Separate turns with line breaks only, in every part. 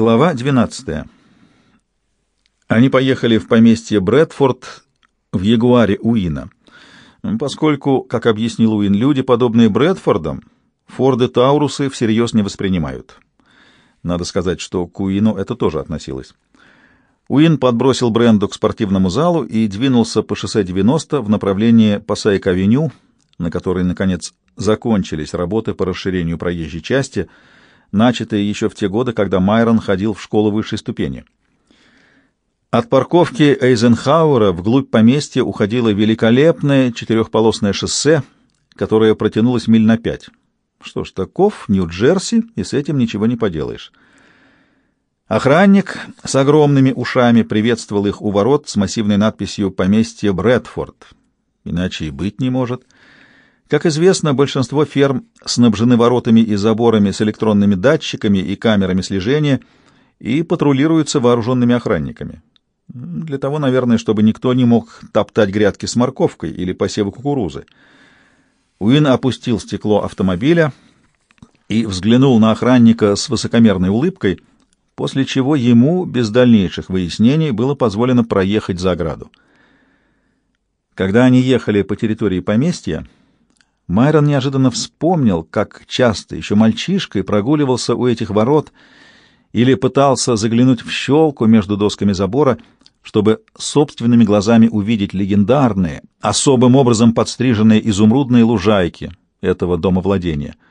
Глава 12. Они поехали в поместье Брэдфорд в Ягуаре Уина. Поскольку, как объяснил Уин, люди, подобные Брэдфордам, Форды Таурусы всерьез не воспринимают. Надо сказать, что к Уину это тоже относилось. Уин подбросил Бренду к спортивному залу и двинулся по шоссе 90 в направлении Пасайк-авеню, на которой, наконец, закончились работы по расширению проезжей части, начатые еще в те годы, когда Майрон ходил в школу высшей ступени. От парковки Эйзенхауэра вглубь поместья уходило великолепное четырехполосное шоссе, которое протянулось миль на пять. Что ж, таков Нью-Джерси, и с этим ничего не поделаешь. Охранник с огромными ушами приветствовал их у ворот с массивной надписью «Поместье Брэдфорд». Иначе и быть не может. Как известно, большинство ферм снабжены воротами и заборами с электронными датчиками и камерами слежения и патрулируются вооруженными охранниками. Для того, наверное, чтобы никто не мог топтать грядки с морковкой или посевы кукурузы. Уин опустил стекло автомобиля и взглянул на охранника с высокомерной улыбкой — после чего ему без дальнейших выяснений было позволено проехать за ограду. Когда они ехали по территории поместья, Майрон неожиданно вспомнил, как часто еще мальчишкой прогуливался у этих ворот или пытался заглянуть в щелку между досками забора, чтобы собственными глазами увидеть легендарные, особым образом подстриженные изумрудные лужайки этого дома владения —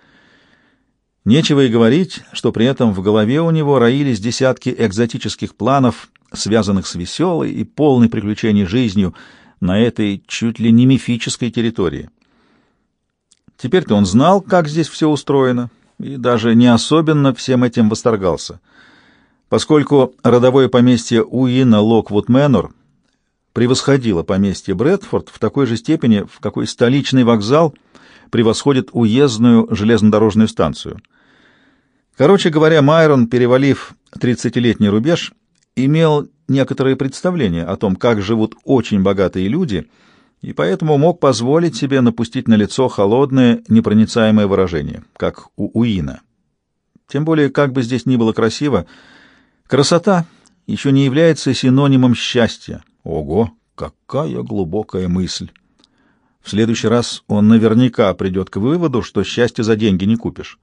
Нечего и говорить, что при этом в голове у него роились десятки экзотических планов, связанных с веселой и полной приключений жизнью на этой чуть ли не мифической территории. Теперь-то он знал, как здесь все устроено, и даже не особенно всем этим восторгался, поскольку родовое поместье Уина Локвуд Мэннор превосходило поместье Брэдфорд в такой же степени, в какой столичный вокзал превосходит уездную железнодорожную станцию — Короче говоря, Майрон, перевалив тридцатилетний рубеж, имел некоторые представления о том, как живут очень богатые люди, и поэтому мог позволить себе напустить на лицо холодное, непроницаемое выражение, как у Уина. Тем более, как бы здесь ни было красиво, красота еще не является синонимом счастья. Ого, какая глубокая мысль! В следующий раз он наверняка придет к выводу, что счастье за деньги не купишь.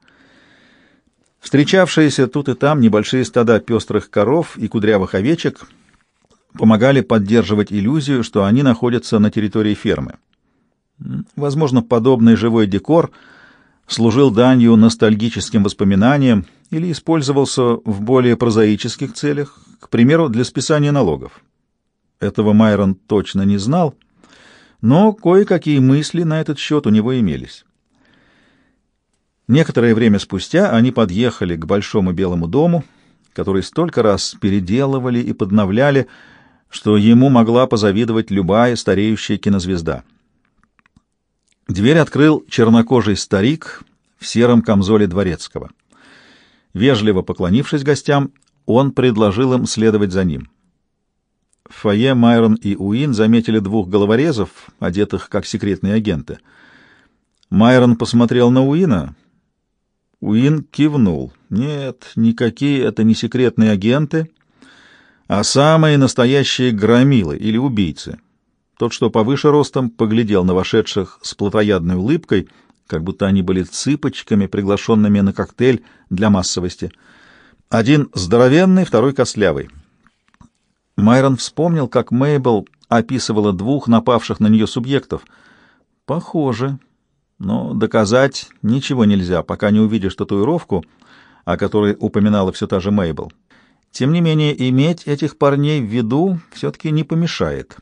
Встречавшиеся тут и там небольшие стада пестрых коров и кудрявых овечек помогали поддерживать иллюзию, что они находятся на территории фермы. Возможно, подобный живой декор служил данью ностальгическим воспоминаниям или использовался в более прозаических целях, к примеру, для списания налогов. Этого Майрон точно не знал, но кое-какие мысли на этот счет у него имелись. Некоторое время спустя они подъехали к большому белому дому, который столько раз переделывали и подновляли, что ему могла позавидовать любая стареющая кинозвезда. Дверь открыл чернокожий старик в сером камзоле дворецкого. Вежливо поклонившись гостям, он предложил им следовать за ним. В фойе Майрон и Уин заметили двух головорезов, одетых как секретные агенты. Майрон посмотрел на Уина — Уин кивнул. Нет, никакие это не секретные агенты, а самые настоящие громилы или убийцы. Тот, что повыше ростом, поглядел на вошедших с плотоядной улыбкой, как будто они были цыпочками, приглашенными на коктейль для массовости. Один здоровенный, второй костлявый. Майрон вспомнил, как Мейбл описывала двух напавших на нее субъектов. Похоже, но доказать ничего нельзя, пока не увидишь татуировку, о которой упоминала все та же Мейбл. Тем не менее, иметь этих парней в виду все-таки не помешает.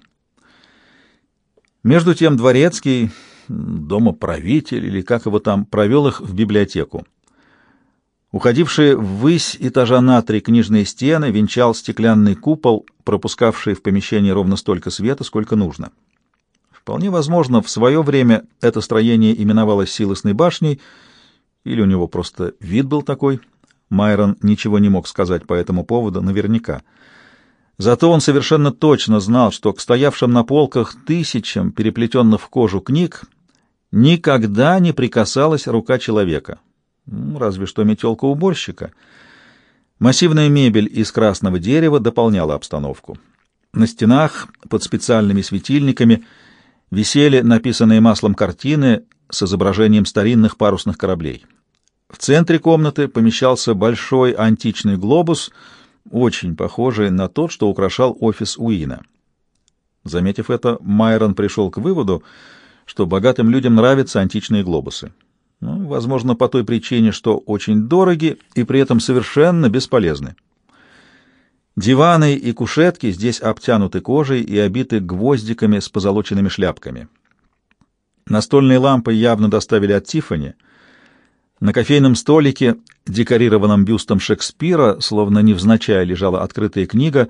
Между тем Дворецкий, домоправитель или как его там, провел их в библиотеку. Уходившие ввысь этажа на три книжные стены венчал стеклянный купол, пропускавший в помещение ровно столько света, сколько нужно. Вполне возможно, в свое время это строение именовалось Силосной башней, или у него просто вид был такой. Майрон ничего не мог сказать по этому поводу наверняка. Зато он совершенно точно знал, что к стоявшим на полках тысячам переплетенных в кожу книг никогда не прикасалась рука человека. Разве что метелка уборщика. Массивная мебель из красного дерева дополняла обстановку. На стенах под специальными светильниками висели написанные маслом картины с изображением старинных парусных кораблей. В центре комнаты помещался большой античный глобус, очень похожий на тот, что украшал офис Уина. Заметив это, Майрон пришел к выводу, что богатым людям нравятся античные глобусы. Ну, возможно, по той причине, что очень дороги и при этом совершенно бесполезны. Диваны и кушетки здесь обтянуты кожей и обиты гвоздиками с позолоченными шляпками. Настольные лампы явно доставили от Тиффани. На кофейном столике, декорированном бюстом Шекспира, словно невзначай лежала открытая книга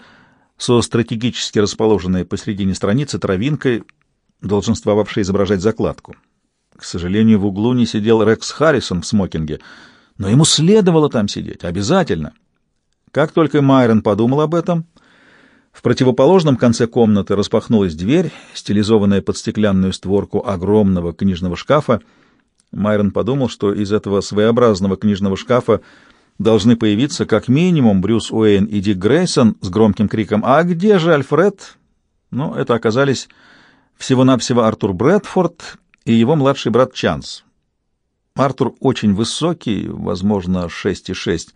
со стратегически расположенной посредине страницы травинкой, долженствовавшей изображать закладку. К сожалению, в углу не сидел Рекс Харрисон в смокинге, но ему следовало там сидеть, обязательно. Как только Майрон подумал об этом, в противоположном конце комнаты распахнулась дверь, стилизованная под стеклянную створку огромного книжного шкафа. Майрон подумал, что из этого своеобразного книжного шкафа должны появиться как минимум Брюс Уэйн и Дик Грейсон с громким криком «А где же Альфред?». Но это оказались всего-навсего Артур Брэдфорд и его младший брат Чанс. Артур очень высокий, возможно, 6,6,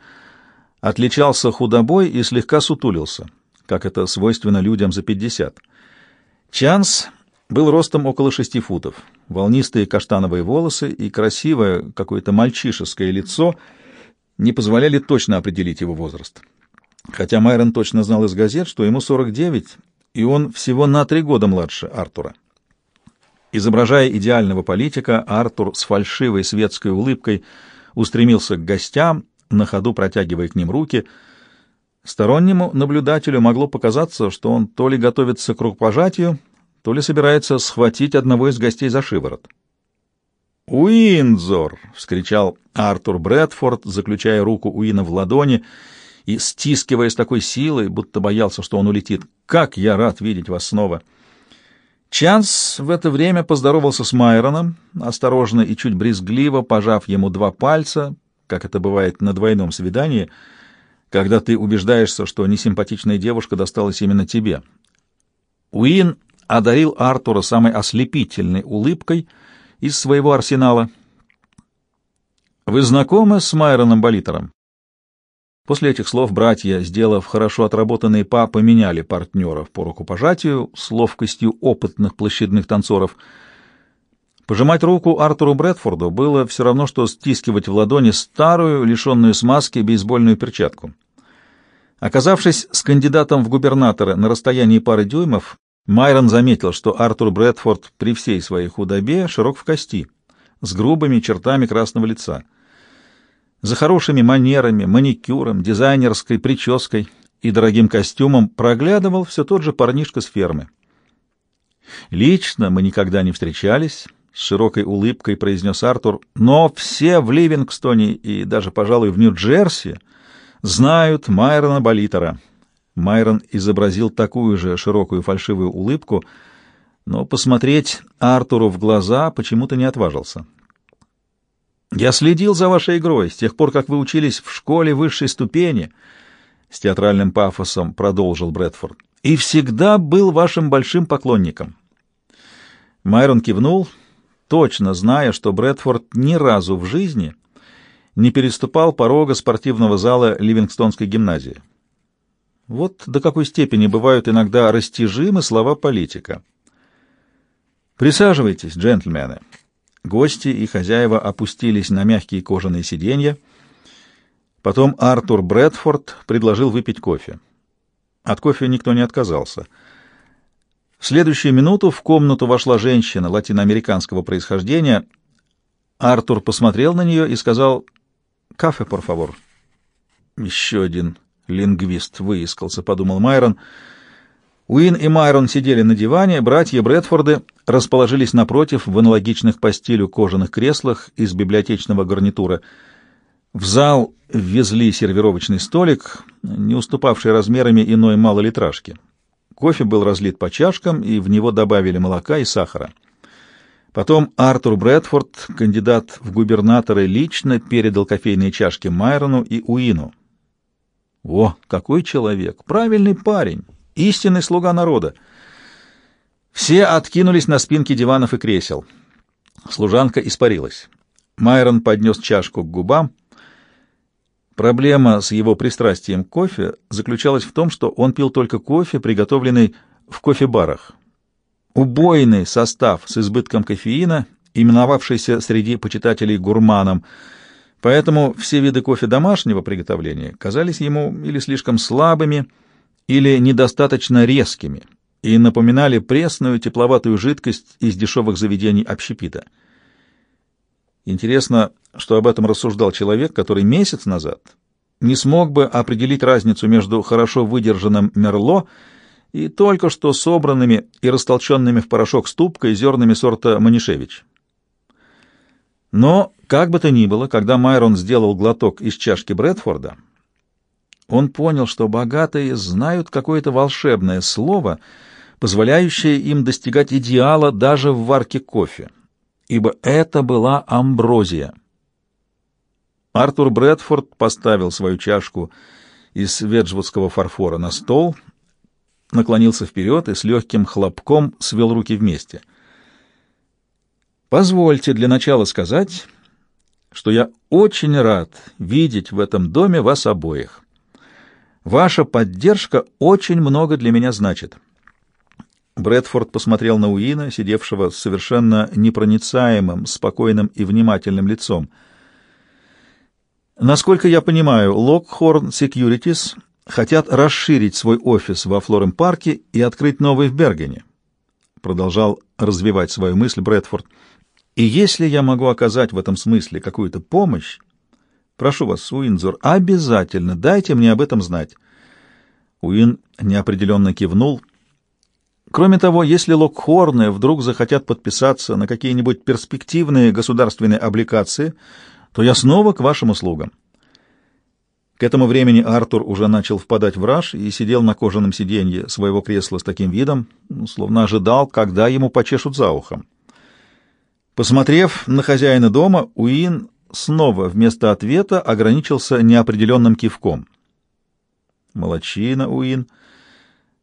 отличался худобой и слегка сутулился, как это свойственно людям за 50. Чанс был ростом около 6 футов, волнистые каштановые волосы и красивое какое-то мальчишеское лицо не позволяли точно определить его возраст. Хотя Майрон точно знал из газет, что ему 49, и он всего на три года младше Артура. Изображая идеального политика, Артур с фальшивой светской улыбкой устремился к гостям, на ходу протягивая к ним руки. Стороннему наблюдателю могло показаться, что он то ли готовится к рукопожатию, то ли собирается схватить одного из гостей за шиворот. «Уинзор!» — вскричал Артур Брэдфорд, заключая руку Уина в ладони и стискивая с такой силой, будто боялся, что он улетит. «Как я рад видеть вас снова!» Чанс в это время поздоровался с Майроном, осторожно и чуть брезгливо пожав ему два пальца, как это бывает на двойном свидании, когда ты убеждаешься, что несимпатичная девушка досталась именно тебе. Уин одарил Артура самой ослепительной улыбкой из своего арсенала. «Вы знакомы с Майроном Болитером?» После этих слов братья, сделав хорошо отработанные па, поменяли партнеров по рукопожатию с ловкостью опытных площадных танцоров. Пожимать руку Артуру Брэдфорду было все равно, что стискивать в ладони старую, лишенную смазки, бейсбольную перчатку. Оказавшись с кандидатом в губернаторы на расстоянии пары дюймов, Майрон заметил, что Артур Брэдфорд при всей своей худобе широк в кости, с грубыми чертами красного лица — за хорошими манерами, маникюром, дизайнерской прической и дорогим костюмом проглядывал все тот же парнишка с фермы. «Лично мы никогда не встречались», — с широкой улыбкой произнес Артур, «но все в Ливингстоне и даже, пожалуй, в Нью-Джерси знают Майрона Болитера». Майрон изобразил такую же широкую фальшивую улыбку, но посмотреть Артуру в глаза почему-то не отважился. Я следил за вашей игрой с тех пор, как вы учились в школе высшей ступени, с театральным пафосом продолжил Брэдфорд. И всегда был вашим большим поклонником. Майрон кивнул, точно зная, что Брэдфорд ни разу в жизни не переступал порога спортивного зала Ливингстонской гимназии. Вот до какой степени бывают иногда растяжимы слова политика. Присаживайтесь, джентльмены. Гости и хозяева опустились на мягкие кожаные сиденья. Потом Артур Брэдфорд предложил выпить кофе. От кофе никто не отказался. В следующую минуту в комнату вошла женщина латиноамериканского происхождения. Артур посмотрел на нее и сказал «Кафе, por favor». «Еще один лингвист выискался», — подумал Майрон, — Уин и Майрон сидели на диване, братья Брэдфорды расположились напротив в аналогичных по стилю кожаных креслах из библиотечного гарнитура. В зал ввезли сервировочный столик, не уступавший размерами иной малолитражки. Кофе был разлит по чашкам, и в него добавили молока и сахара. Потом Артур Брэдфорд, кандидат в губернаторы, лично передал кофейные чашки Майрону и Уину. О, какой человек! Правильный парень! Истинный слуга народа! Все откинулись на спинки диванов и кресел. Служанка испарилась. Майрон поднес чашку к губам. Проблема с его пристрастием к кофе заключалась в том, что он пил только кофе, приготовленный в кофе-барах. Убойный состав с избытком кофеина, именовавшийся среди почитателей гурманом, поэтому все виды кофе домашнего приготовления казались ему или слишком слабыми, или недостаточно резкими и напоминали пресную тепловатую жидкость из дешевых заведений общепита. Интересно, что об этом рассуждал человек, который месяц назад не смог бы определить разницу между хорошо выдержанным мерло и только что собранными и растолченными в порошок ступкой зернами сорта Манишевич. Но, как бы то ни было, когда Майрон сделал глоток из чашки Брэдфорда, он понял, что богатые знают какое-то волшебное слово, позволяющее им достигать идеала даже в варке кофе ибо это была амброзия. Артур Брэдфорд поставил свою чашку из веджвудского фарфора на стол, наклонился вперед и с легким хлопком свел руки вместе. «Позвольте для начала сказать, что я очень рад видеть в этом доме вас обоих. Ваша поддержка очень много для меня значит». Брэдфорд посмотрел на Уина, сидевшего с совершенно непроницаемым, спокойным и внимательным лицом. Насколько я понимаю, Локхорн Securities хотят расширить свой офис во Флорем-парке и открыть новый в Бергене. Продолжал развивать свою мысль Брэдфорд. И если я могу оказать в этом смысле какую-то помощь, прошу вас, Уинзор, обязательно дайте мне об этом знать. Уин неопределенно кивнул — Кроме того, если Локхорны вдруг захотят подписаться на какие-нибудь перспективные государственные облигации, то я снова к вашим услугам. К этому времени Артур уже начал впадать в раж и сидел на кожаном сиденье своего кресла с таким видом, словно ожидал, когда ему почешут за ухом. Посмотрев на хозяина дома, Уин снова вместо ответа ограничился неопределенным кивком. «Молодчина, Уин!»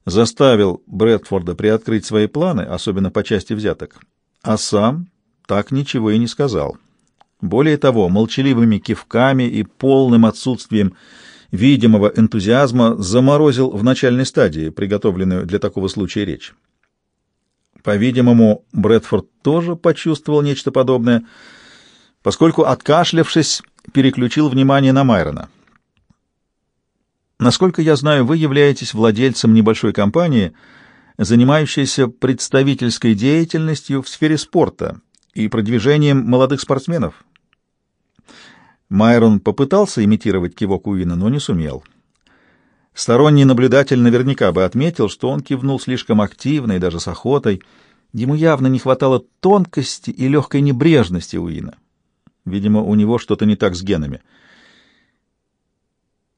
заставил Брэдфорда приоткрыть свои планы, особенно по части взяток, а сам так ничего и не сказал. Более того, молчаливыми кивками и полным отсутствием видимого энтузиазма заморозил в начальной стадии приготовленную для такого случая речь. По-видимому, Брэдфорд тоже почувствовал нечто подобное, поскольку, откашлявшись, переключил внимание на Майрона. Насколько я знаю, вы являетесь владельцем небольшой компании, занимающейся представительской деятельностью в сфере спорта и продвижением молодых спортсменов. Майрон попытался имитировать кивок Уина, но не сумел. Сторонний наблюдатель наверняка бы отметил, что он кивнул слишком активно и даже с охотой. Ему явно не хватало тонкости и легкой небрежности Уина. Видимо, у него что-то не так с генами.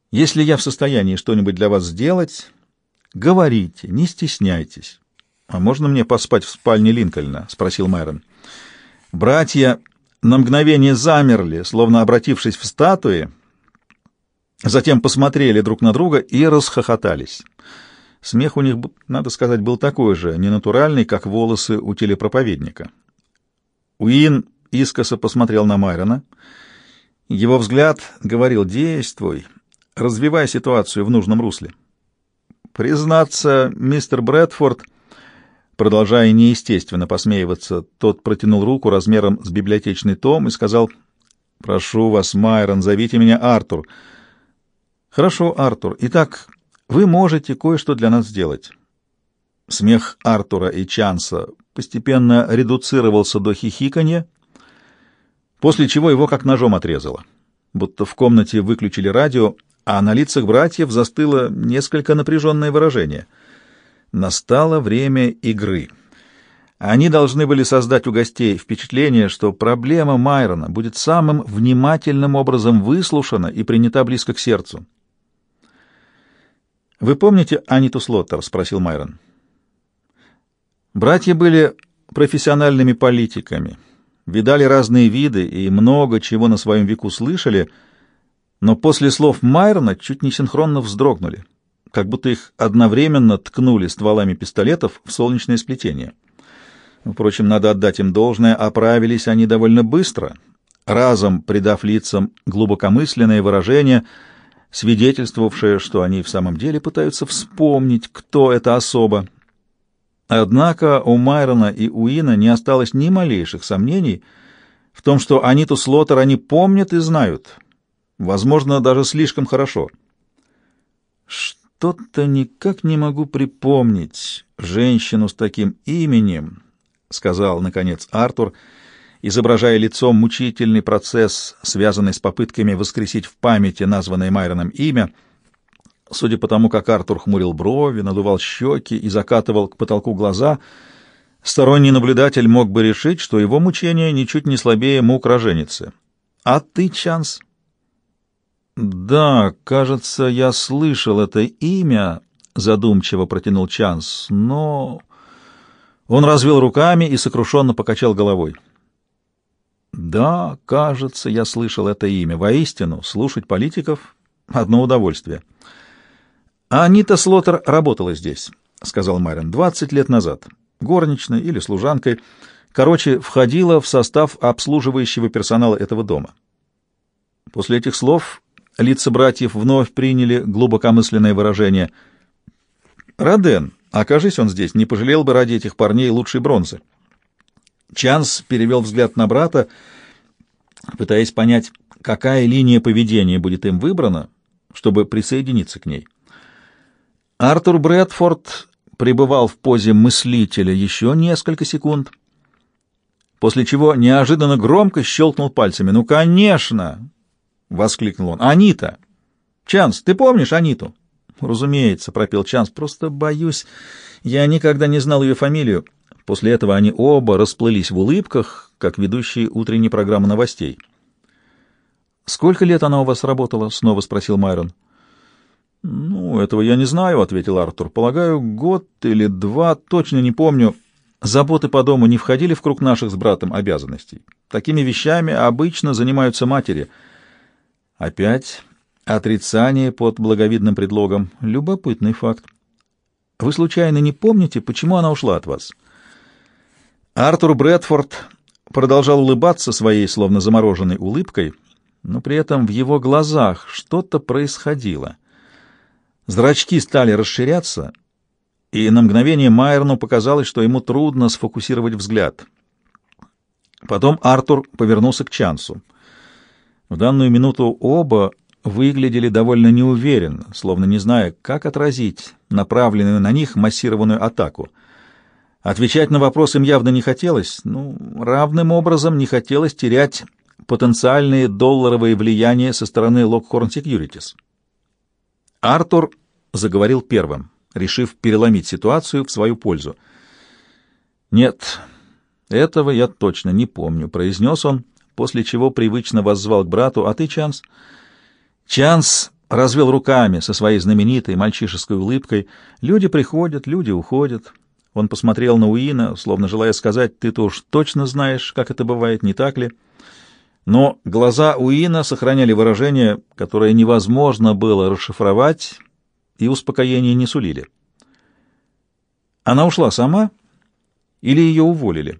Если я в состоянии что-нибудь для вас сделать, говорите, не стесняйтесь. — А можно мне поспать в спальне Линкольна? — спросил Майрон. Братья на мгновение замерли, словно обратившись в статуи, затем посмотрели друг на друга и расхохотались. Смех у них, надо сказать, был такой же, ненатуральный, как волосы у телепроповедника. Уин искоса посмотрел на Майрона. Его взгляд говорил «Действуй» развивая ситуацию в нужном русле. Признаться, мистер Брэдфорд, продолжая неестественно посмеиваться, тот протянул руку размером с библиотечный том и сказал, «Прошу вас, Майрон, зовите меня Артур». «Хорошо, Артур. Итак, вы можете кое-что для нас сделать». Смех Артура и Чанса постепенно редуцировался до хихиканья, после чего его как ножом отрезало. Будто в комнате выключили радио, а на лицах братьев застыло несколько напряженное выражение. Настало время игры. Они должны были создать у гостей впечатление, что проблема Майрона будет самым внимательным образом выслушана и принята близко к сердцу. «Вы помните Аниту Слоттер?» — спросил Майрон. Братья были профессиональными политиками, видали разные виды и много чего на своем веку слышали — но после слов Майрона чуть не синхронно вздрогнули, как будто их одновременно ткнули стволами пистолетов в солнечное сплетение. Впрочем, надо отдать им должное, оправились они довольно быстро, разом придав лицам глубокомысленное выражение, свидетельствовавшее, что они в самом деле пытаются вспомнить, кто это особа. Однако у Майрона и Уина не осталось ни малейших сомнений в том, что Аниту Слоттер они помнят и знают, возможно, даже слишком хорошо. Что-то никак не могу припомнить женщину с таким именем, — сказал, наконец, Артур, изображая лицом мучительный процесс, связанный с попытками воскресить в памяти названное Майроном имя. Судя по тому, как Артур хмурил брови, надувал щеки и закатывал к потолку глаза, сторонний наблюдатель мог бы решить, что его мучение ничуть не слабее мук роженицы. «А ты, Чанс?» «Да, кажется, я слышал это имя», — задумчиво протянул Чанс, — «но...» Он развел руками и сокрушенно покачал головой. «Да, кажется, я слышал это имя. Воистину, слушать политиков — одно удовольствие». «Анита Слоттер работала здесь», — сказал Марин, — «двадцать лет назад. Горничной или служанкой. Короче, входила в состав обслуживающего персонала этого дома». После этих слов лица братьев вновь приняли глубокомысленное выражение. «Роден, Окажись он здесь, не пожалел бы ради этих парней лучшей бронзы. Чанс перевел взгляд на брата, пытаясь понять, какая линия поведения будет им выбрана, чтобы присоединиться к ней. Артур Брэдфорд пребывал в позе мыслителя еще несколько секунд, после чего неожиданно громко щелкнул пальцами. «Ну, конечно!» — воскликнул он. «Анита! Чанс, ты помнишь Аниту?» «Разумеется», — пропел Чанс, — «просто боюсь. Я никогда не знал ее фамилию». После этого они оба расплылись в улыбках, как ведущие утренней программы новостей. «Сколько лет она у вас работала?» — снова спросил Майрон. «Ну, этого я не знаю», — ответил Артур. «Полагаю, год или два, точно не помню. Заботы по дому не входили в круг наших с братом обязанностей. Такими вещами обычно занимаются матери». Опять Отрицание под благовидным предлогом. Любопытный факт. Вы случайно не помните, почему она ушла от вас? Артур Брэдфорд продолжал улыбаться своей словно замороженной улыбкой, но при этом в его глазах что-то происходило. Зрачки стали расширяться, и на мгновение Майерну показалось, что ему трудно сфокусировать взгляд. Потом Артур повернулся к Чансу. В данную минуту оба выглядели довольно неуверенно, словно не зная, как отразить направленную на них массированную атаку. Отвечать на вопрос им явно не хотелось, ну, равным образом не хотелось терять потенциальные долларовые влияния со стороны Lockhorn Securities. Артур заговорил первым, решив переломить ситуацию в свою пользу. «Нет, этого я точно не помню», — произнес он, после чего привычно воззвал к брату. «А ты, Чанс?» Чанс развел руками со своей знаменитой мальчишеской улыбкой. Люди приходят, люди уходят. Он посмотрел на Уина, словно желая сказать, ты-то уж точно знаешь, как это бывает, не так ли? Но глаза Уина сохраняли выражение, которое невозможно было расшифровать, и успокоения не сулили. Она ушла сама или ее уволили?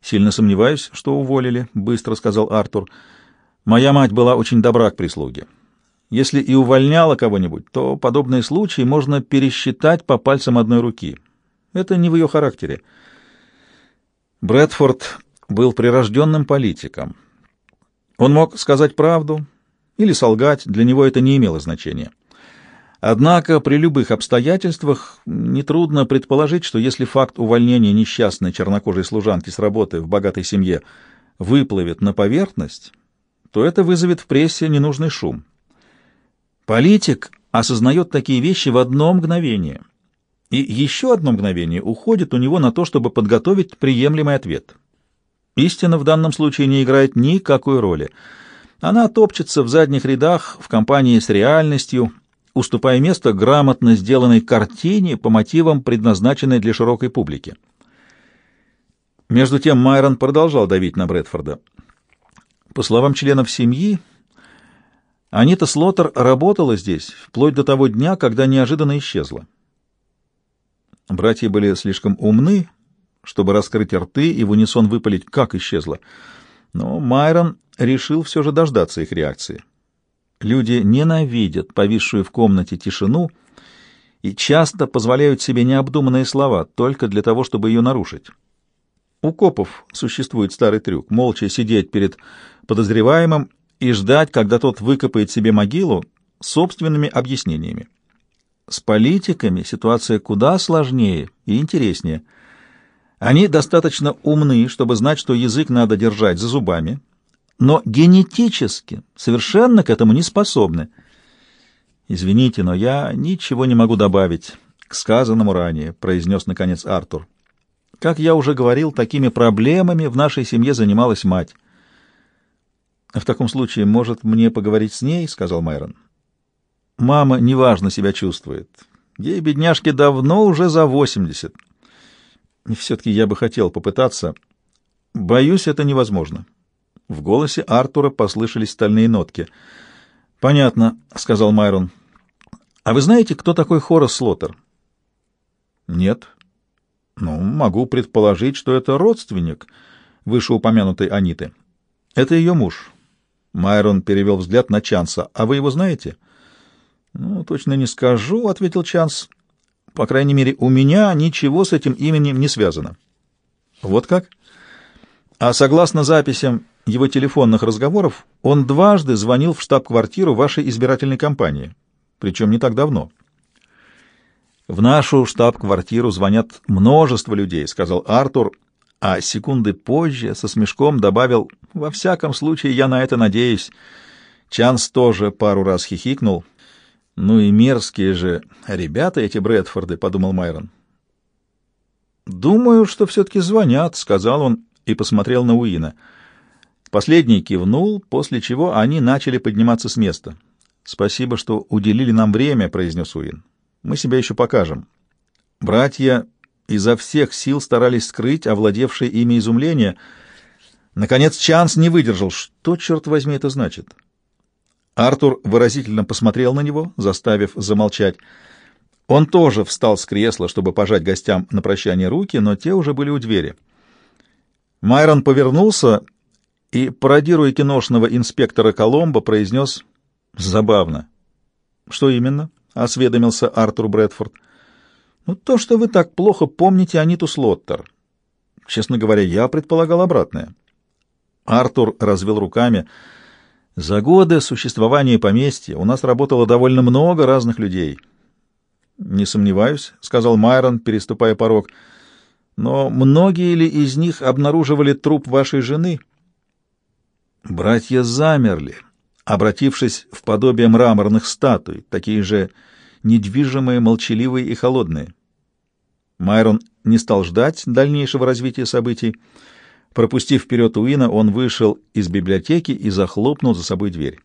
Сильно сомневаюсь, что уволили, быстро сказал Артур. Моя мать была очень добра к прислуге. Если и увольняла кого-нибудь, то подобные случаи можно пересчитать по пальцам одной руки. Это не в ее характере. Брэдфорд был прирожденным политиком. Он мог сказать правду или солгать, для него это не имело значения. Однако при любых обстоятельствах нетрудно предположить, что если факт увольнения несчастной чернокожей служанки с работы в богатой семье выплывет на поверхность, то это вызовет в прессе ненужный шум. Политик осознает такие вещи в одно мгновение, и еще одно мгновение уходит у него на то, чтобы подготовить приемлемый ответ. Истина в данном случае не играет никакой роли. Она топчется в задних рядах в компании с реальностью, уступая место грамотно сделанной картине по мотивам, предназначенной для широкой публики. Между тем Майрон продолжал давить на Брэдфорда. По словам членов семьи, Анита Слотер работала здесь вплоть до того дня, когда неожиданно исчезла. Братья были слишком умны, чтобы раскрыть рты и в унисон выпалить, как исчезла. Но Майрон решил все же дождаться их реакции. Люди ненавидят повисшую в комнате тишину и часто позволяют себе необдуманные слова только для того, чтобы ее нарушить. У копов существует старый трюк — молча сидеть перед подозреваемым и ждать, когда тот выкопает себе могилу собственными объяснениями. С политиками ситуация куда сложнее и интереснее. Они достаточно умны, чтобы знать, что язык надо держать за зубами, но генетически совершенно к этому не способны. «Извините, но я ничего не могу добавить к сказанному ранее», — произнес, наконец, Артур. «Как я уже говорил, такими проблемами в нашей семье занималась мать». «В таком случае, может, мне поговорить с ней?» — сказал Майрон. «Мама неважно себя чувствует. Ей, бедняжке, давно уже за восемьдесят. И все-таки я бы хотел попытаться. Боюсь, это невозможно». В голосе Артура послышались стальные нотки. «Понятно», — сказал Майрон. «А вы знаете, кто такой Хорас Слоттер?» «Нет». «Ну, могу предположить, что это родственник вышеупомянутой Аниты. Это ее муж». Майрон перевел взгляд на Чанса. «А вы его знаете?» «Ну, точно не скажу», — ответил Чанс. «По крайней мере, у меня ничего с этим именем не связано». «Вот как?» «А согласно записям его телефонных разговоров, он дважды звонил в штаб-квартиру вашей избирательной кампании, причем не так давно. «В нашу штаб-квартиру звонят множество людей», — сказал Артур, а секунды позже со смешком добавил «Во всяком случае, я на это надеюсь». Чанс тоже пару раз хихикнул. «Ну и мерзкие же ребята эти Брэдфорды», — подумал Майрон. «Думаю, что все-таки звонят», — сказал он и посмотрел на Уина. Последний кивнул, после чего они начали подниматься с места. «Спасибо, что уделили нам время», — произнес Уин. «Мы себя еще покажем». Братья изо всех сил старались скрыть овладевшее ими изумление. Наконец Чанс не выдержал. Что, черт возьми, это значит? Артур выразительно посмотрел на него, заставив замолчать. Он тоже встал с кресла, чтобы пожать гостям на прощание руки, но те уже были у двери. Майрон повернулся и, пародируя киношного инспектора Коломбо, произнес «Забавно». «Что именно?» — осведомился Артур Брэдфорд. «Ну, то, что вы так плохо помните Аниту Слоттер. Честно говоря, я предполагал обратное». Артур развел руками. «За годы существования поместья у нас работало довольно много разных людей». «Не сомневаюсь», — сказал Майрон, переступая порог. «Но многие ли из них обнаруживали труп вашей жены?» Братья замерли, обратившись в подобие мраморных статуй, такие же недвижимые, молчаливые и холодные. Майрон не стал ждать дальнейшего развития событий. Пропустив вперед Уина, он вышел из библиотеки и захлопнул за собой дверь.